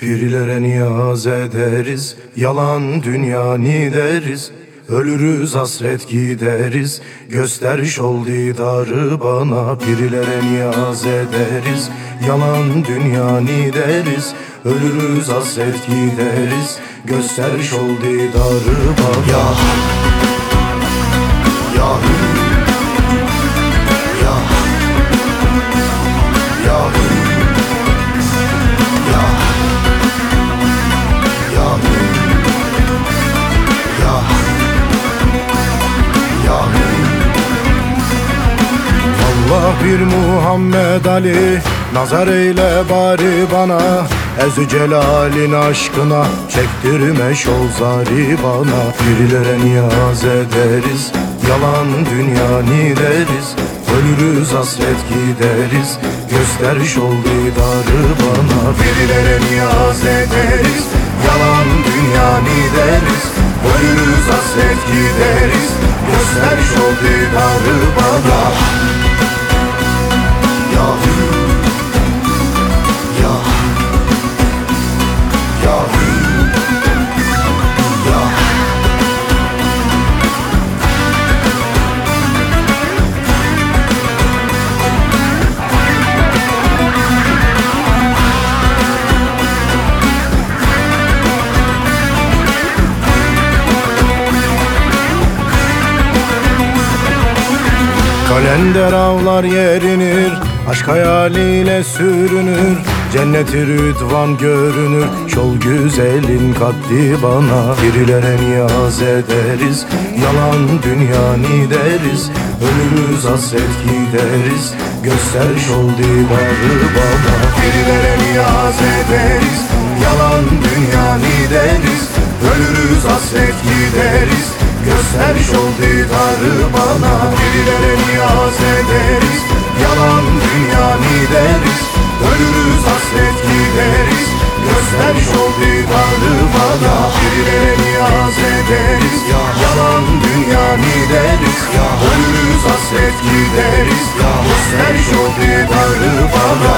Pirilere niyaz ederiz, yalan dünya deriz. Ölürüz hasret gideriz, gösteriş ol didarı bana. Pirilere niyaz ederiz, yalan dünya deriz. Ölürüz hasret gideriz, gösteriş ol didarı bana. Ya bir Muhammed Ali Nazar eyle bari bana. Ezü celalin aşkına Çektirme şol zari bana. Birilere niyaz ederiz Yalan dünya ni deriz Ölürüz hasret gideriz Göster şol didarı bana. Birilere niyaz ederiz Yalan dünya ni deriz Ölürüz hasret gideriz Göster şol didarı bana Kalender avlar yerinir Aşk hayaliyle sürünür. Cenneti rüdvan görünür Şol güzelin kaddi bana. Birilere niyaz ederiz Yalan dünya deriz Ölürüz hasret gideriz Göster şol divarı bana. Birilere niyaz ederiz Yalan dünya deriz Ölürüz hasret gideriz Göster şol didarı bana Her şovdu barıvada Birilere niyaz ederiz. Ya Yalan dünya gideriz ya Ölürüz hasret gideriz. Ya Her şovdu barıvada